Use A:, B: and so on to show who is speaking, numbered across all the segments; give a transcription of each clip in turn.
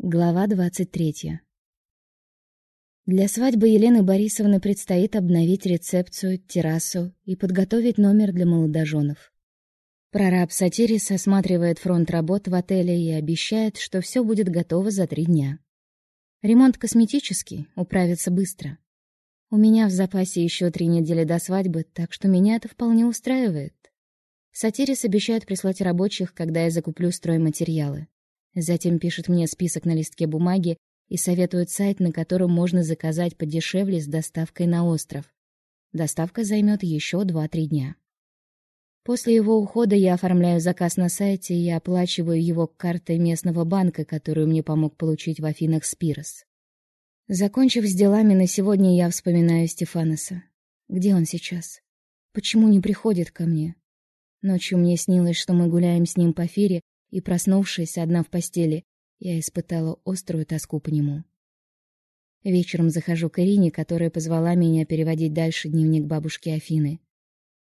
A: Глава 23. Для свадьбы Елены Борисовны предстоит обновить рецепцию, террасу и подготовить номер для молодоженов. Прораб Сатирис осматривает фронт работ в отеле и обещает, что все будет готово за три дня. Ремонт косметический, управится быстро. У меня в запасе еще три недели до свадьбы, так что меня это вполне устраивает. Сатирис обещает прислать рабочих, когда я закуплю стройматериалы. Затем пишет мне список на листке бумаги и советует сайт, на котором можно заказать подешевле с доставкой на остров. Доставка займет еще 2-3 дня. После его ухода я оформляю заказ на сайте и оплачиваю его картой местного банка, которую мне помог получить в Афинах Спирос. Закончив с делами на сегодня, я вспоминаю Стефаноса. Где он сейчас? Почему не приходит ко мне? Ночью мне снилось, что мы гуляем с ним по фире, и, проснувшись одна в постели, я испытала острую тоску по нему. Вечером захожу к Ирине, которая позвала меня переводить дальше дневник бабушки Афины.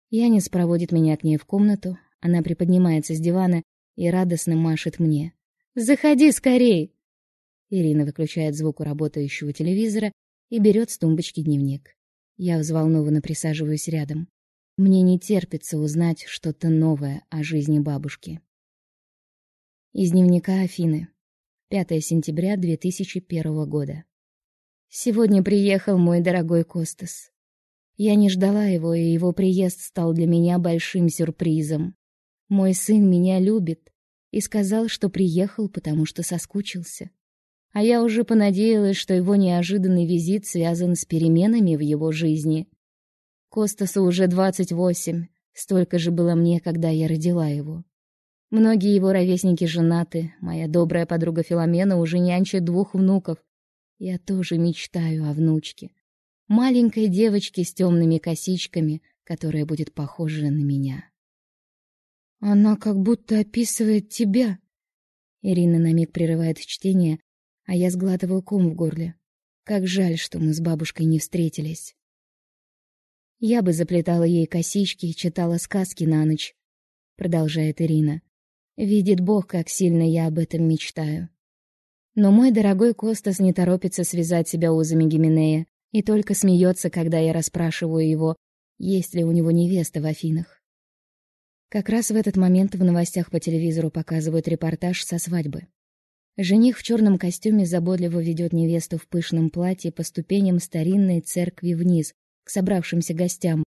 A: Янис проводит меня к ней в комнату, она приподнимается с дивана и радостно машет мне. «Заходи скорей!» Ирина выключает звук у работающего телевизора и берет с тумбочки дневник. Я взволнованно присаживаюсь рядом. Мне не терпится узнать что-то новое о жизни бабушки. Из дневника Афины. 5 сентября 2001 года. Сегодня приехал мой дорогой Костас. Я не ждала его, и его приезд стал для меня большим сюрпризом. Мой сын меня любит и сказал, что приехал, потому что соскучился. А я уже понадеялась, что его неожиданный визит связан с переменами в его жизни. Костасу уже двадцать восемь, столько же было мне, когда я родила его. Многие его ровесники женаты, моя добрая подруга Филомена уже нянчит двух внуков. Я тоже мечтаю о внучке. Маленькой девочке с темными косичками, которая будет похожа на меня. Она как будто описывает тебя. Ирина на миг прерывает чтение, а я сглатываю ком в горле. Как жаль, что мы с бабушкой не встретились. Я бы заплетала ей косички и читала сказки на ночь, продолжает Ирина. Видит Бог, как сильно я об этом мечтаю. Но мой дорогой Костас не торопится связать себя узами Гименея и только смеется, когда я расспрашиваю его, есть ли у него невеста в Афинах. Как раз в этот момент в новостях по телевизору показывают репортаж со свадьбы. Жених в черном костюме заботливо ведет невесту в пышном платье по ступеням старинной церкви вниз, к собравшимся гостям.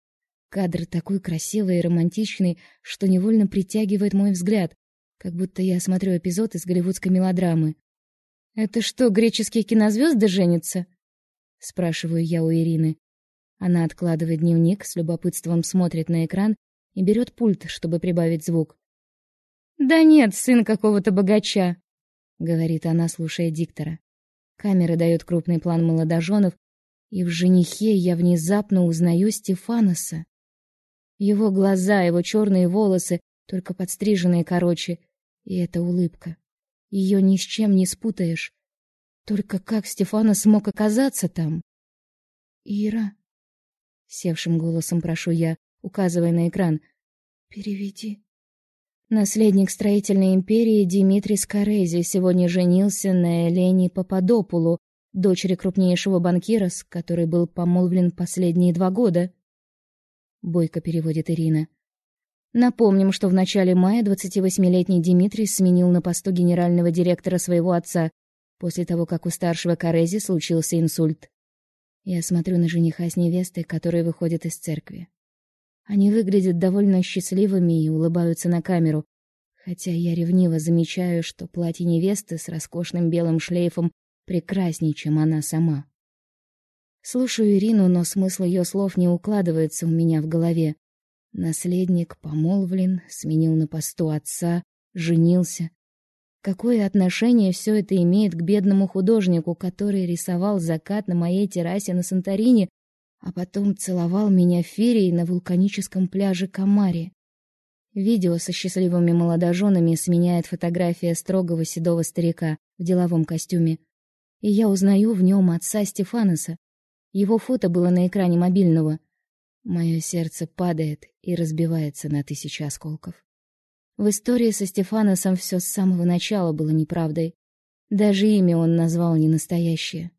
A: Кадр такой красивый и романтичный, что невольно притягивает мой взгляд, как будто я смотрю эпизод из голливудской мелодрамы. «Это что, греческие кинозвезды женятся?» — спрашиваю я у Ирины. Она откладывает дневник, с любопытством смотрит на экран и берет пульт, чтобы прибавить звук. «Да нет, сын какого-то богача», — говорит она, слушая диктора. Камера дает крупный план молодоженов, и в женихе я внезапно узнаю Стефаноса. Его глаза, его черные волосы, только подстриженные короче, и эта улыбка. Ее ни с чем не спутаешь. Только как Стефана смог оказаться там? Ира, севшим голосом прошу я, указывая на экран. Переведи. Наследник строительной империи Димитрий Скорези сегодня женился на Елене Пападопулу, дочери крупнейшего банкира, с которой был помолвлен последние два года. Бойко переводит Ирина. Напомним, что в начале мая 28-летний Дмитрий сменил на посту генерального директора своего отца после того, как у старшего Карези случился инсульт. Я смотрю на жениха с невестой, которые выходят из церкви. Они выглядят довольно счастливыми и улыбаются на камеру, хотя я ревниво замечаю, что платье невесты с роскошным белым шлейфом прекраснее, чем она сама. Слушаю Ирину, но смысл ее слов не укладывается у меня в голове. Наследник помолвлен, сменил на посту отца, женился. Какое отношение все это имеет к бедному художнику, который рисовал закат на моей террасе на Санторини, а потом целовал меня ферией на вулканическом пляже Камари? Видео со счастливыми молодоженами сменяет фотография строгого седого старика в деловом костюме. И я узнаю в нем отца Стефаноса. Его фото было на экране мобильного — Мое сердце падает и разбивается на тысячи осколков. В истории со Стефаносом все с самого начала было неправдой. Даже имя он назвал не настоящее.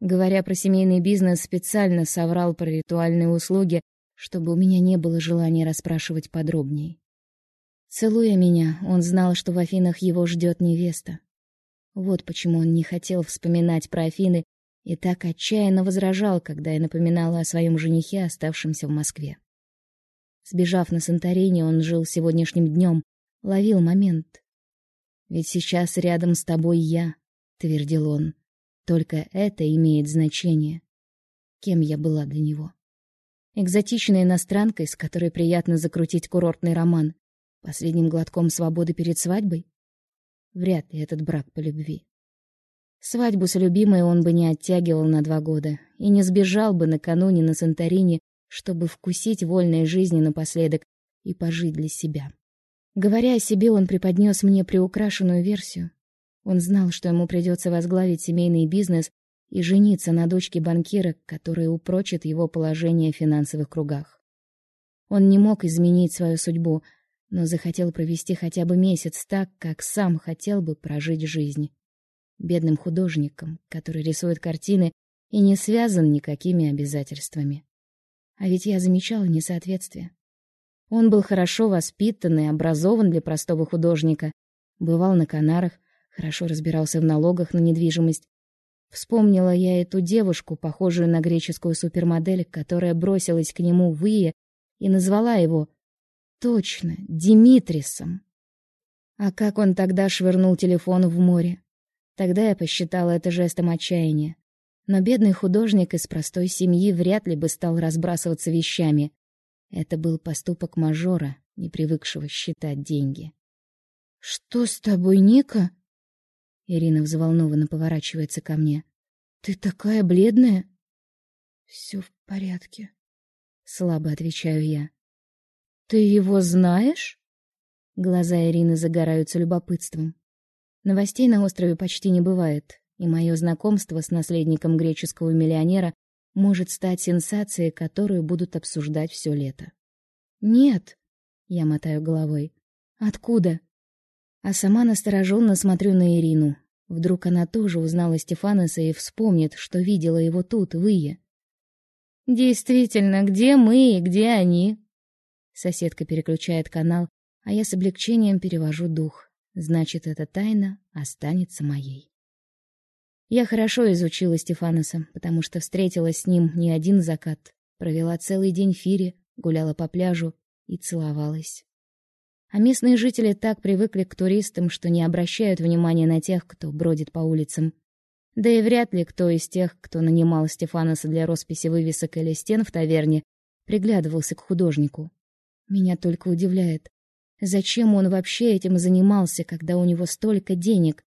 A: Говоря про семейный бизнес, специально соврал про ритуальные услуги, чтобы у меня не было желания расспрашивать подробнее. Целуя меня, он знал, что в Афинах его ждет невеста. Вот почему он не хотел вспоминать про Афины и так отчаянно возражал, когда я напоминала о своем женихе, оставшемся в Москве. Сбежав на Санторини, он жил сегодняшним днем, ловил момент. «Ведь сейчас рядом с тобой я», — твердил он. «Только это имеет значение. Кем я была для него?» Экзотичной иностранкой, с которой приятно закрутить курортный роман, последним глотком свободы перед свадьбой? Вряд ли этот брак по любви. Свадьбу с любимой он бы не оттягивал на два года и не сбежал бы накануне на Санторини, чтобы вкусить вольной жизни напоследок и пожить для себя. Говоря о себе, он преподнес мне приукрашенную версию. Он знал, что ему придется возглавить семейный бизнес и жениться на дочке банкира, которая упрочит его положение в финансовых кругах. Он не мог изменить свою судьбу, но захотел провести хотя бы месяц так, как сам хотел бы прожить жизнь. Бедным художником, который рисует картины и не связан никакими обязательствами. А ведь я замечала несоответствие. Он был хорошо воспитан и образован для простого художника, бывал на Канарах, хорошо разбирался в налогах на недвижимость. Вспомнила я эту девушку, похожую на греческую супермодель, которая бросилась к нему в Ие и назвала его точно Димитрисом. А как он тогда швырнул телефон в море? Тогда я посчитала это жестом отчаяния. Но бедный художник из простой семьи вряд ли бы стал разбрасываться вещами. Это был поступок мажора, не привыкшего считать деньги. «Что с тобой, Ника?» Ирина взволнованно поворачивается ко мне. «Ты такая бледная?» «Все в порядке», — слабо отвечаю я. «Ты его знаешь?» Глаза Ирины загораются любопытством. Новостей на острове почти не бывает, и мое знакомство с наследником греческого миллионера может стать сенсацией, которую будут обсуждать все лето. «Нет», — я мотаю головой. «Откуда?» А сама настороженно смотрю на Ирину. Вдруг она тоже узнала Стефаноса и вспомнит, что видела его тут, в Ие. «Действительно, где мы и где они?» Соседка переключает канал, а я с облегчением перевожу дух. Значит, эта тайна останется моей. Я хорошо изучила Стефаноса, потому что встретилась с ним не один закат, провела целый день в Фире, гуляла по пляжу и целовалась. А местные жители так привыкли к туристам, что не обращают внимания на тех, кто бродит по улицам. Да и вряд ли кто из тех, кто нанимал Стефаноса для росписи вывесок или стен в таверне, приглядывался к художнику. Меня только удивляет, Зачем он вообще этим занимался, когда у него столько денег?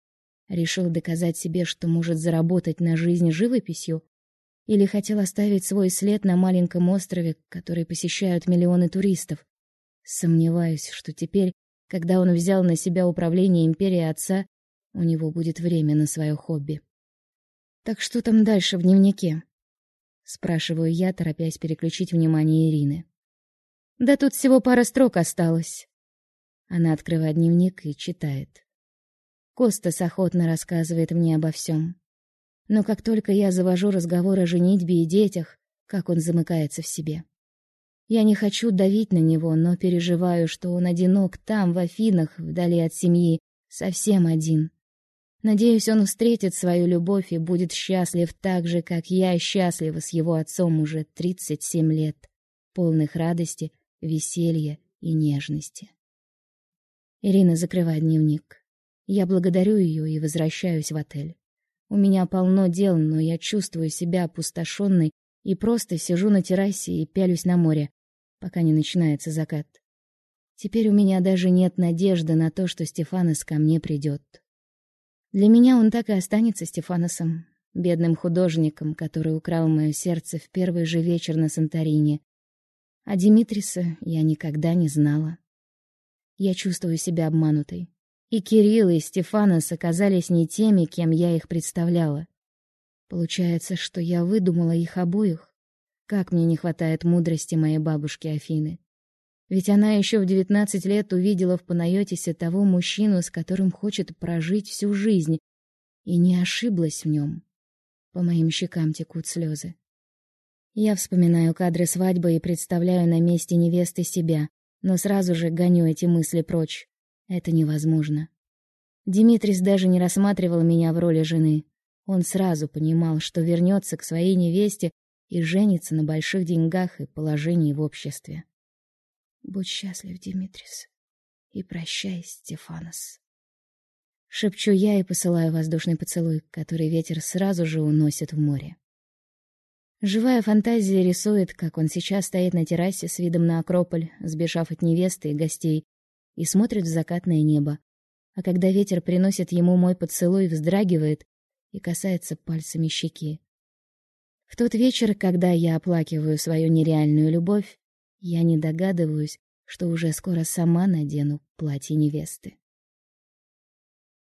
A: Решил доказать себе, что может заработать на жизнь живописью? Или хотел оставить свой след на маленьком острове, который посещают миллионы туристов? Сомневаюсь, что теперь, когда он взял на себя управление империей отца, у него будет время на свое хобби. «Так что там дальше в дневнике?» Спрашиваю я, торопясь переключить внимание Ирины. «Да тут всего пара строк осталось», она открывает дневник и читает. Костас охотно рассказывает мне обо всем. Но как только я завожу разговор о женитьбе и детях, как он замыкается в себе. Я не хочу давить на него, но переживаю, что он одинок там, в Афинах, вдали от семьи, совсем один. Надеюсь, он встретит свою любовь и будет счастлив так же, как я счастлива с его отцом уже 37 лет, полных радости, веселья и нежности. Ирина закрывает дневник. Я благодарю ее и возвращаюсь в отель. У меня полно дел, но я чувствую себя опустошенной и просто сижу на террасе и пялюсь на море, пока не начинается закат. Теперь у меня даже нет надежды на то, что Стефанос ко мне придет. Для меня он так и останется Стефаносом, бедным художником, который украл мое сердце в первый же вечер на Санторини. А Димитриса я никогда не знала. Я чувствую себя обманутой. И Кирилл, и Стефанос оказались не теми, кем я их представляла. Получается, что я выдумала их обоих. Как мне не хватает мудрости моей бабушки Афины. Ведь она еще в девятнадцать лет увидела в Панайотисе того мужчину, с которым хочет прожить всю жизнь. и не ошиблась в нем. По моим щекам текут слезы. Я вспоминаю кадры свадьбы и представляю на месте невесты себя, но сразу же гоню эти мысли прочь. Это невозможно. Димитрис даже не рассматривал меня в роли жены. Он сразу понимал, что вернется к своей невесте и женится на больших деньгах и положении в обществе. Будь счастлив, Димитрис, и прощай, Стефанос. Шепчу я и посылаю воздушный поцелуй, который ветер сразу же уносит в море. Живая фантазия рисует, как он сейчас стоит на террасе с видом на Акрополь, сбежав от невесты и гостей, и смотрит в закатное небо. А когда ветер приносит ему мой поцелуй, вздрагивает и касается пальцами щеки. В тот вечер, когда я оплакиваю свою нереальную любовь, я не догадываюсь, что уже скоро сама надену платье невесты.